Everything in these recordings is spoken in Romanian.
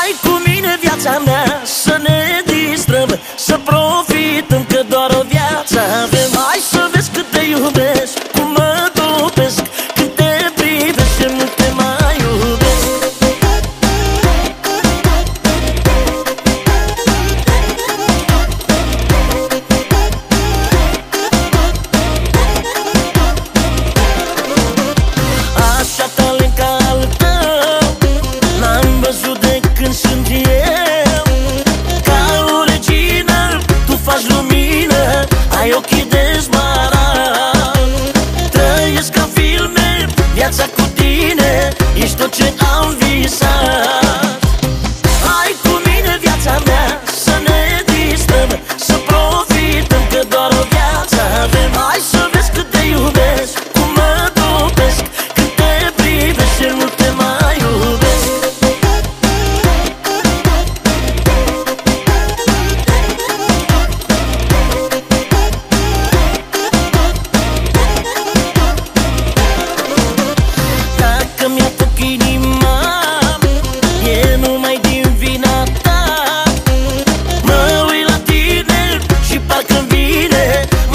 Hai cu mine viața mea Să ne distrăm Să profităm că doar o viață avem. Hai să vezi cât te iubesc za kutine I što će auto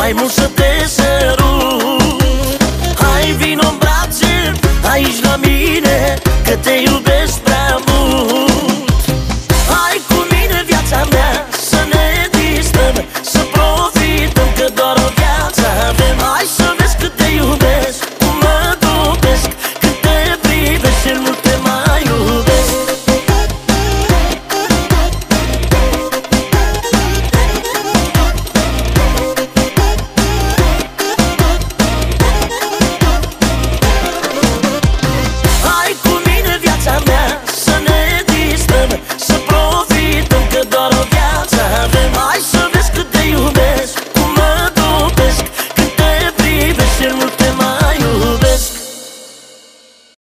mai mult să te sărut Hai vino în brațe, aici la mine, că te iubesc.